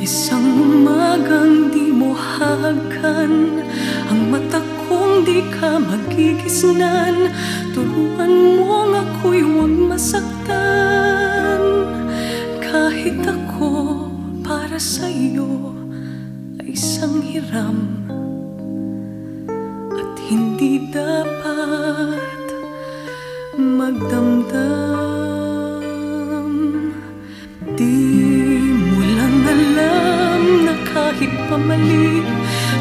Isang umagang di mo hagan Ang mata kong di ka magigisnan. Turuan mo nga ako'y huwag masaktan. Kahit ako para sa iyo ay isang hiram. At hindi dapat magdamdam pamali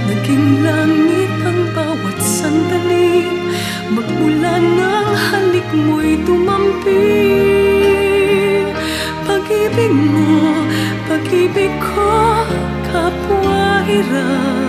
Naging langit ang bawat sandali. Magmula ng halik mo'y tumampi Pag-ibig mo, pag-ibig ko, kapwa hiram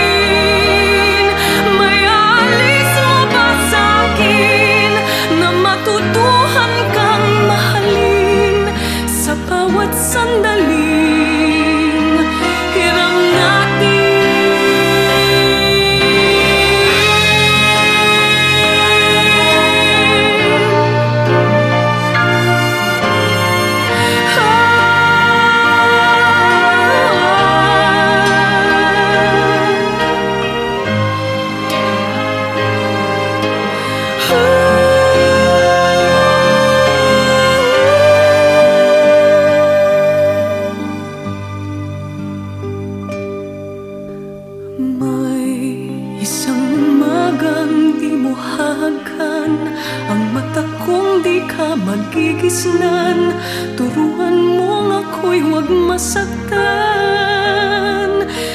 May isang umagang di mo hagan Ang mata kong di ka magigisnan. Turuan mo nga ako'y huwag masaktan.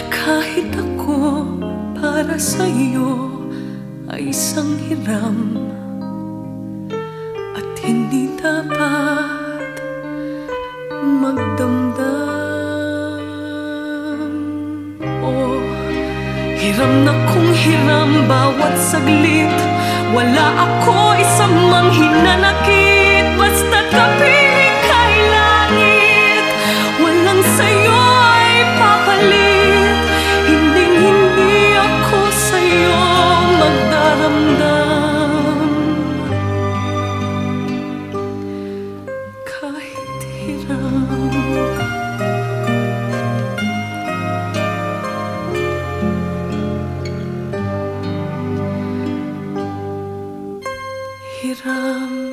Kahit ako para sa iyo ay isang hiram. At hindi dapat hiram na kung hiram bawat saglit. Wala ako isang mang hinanakit 啊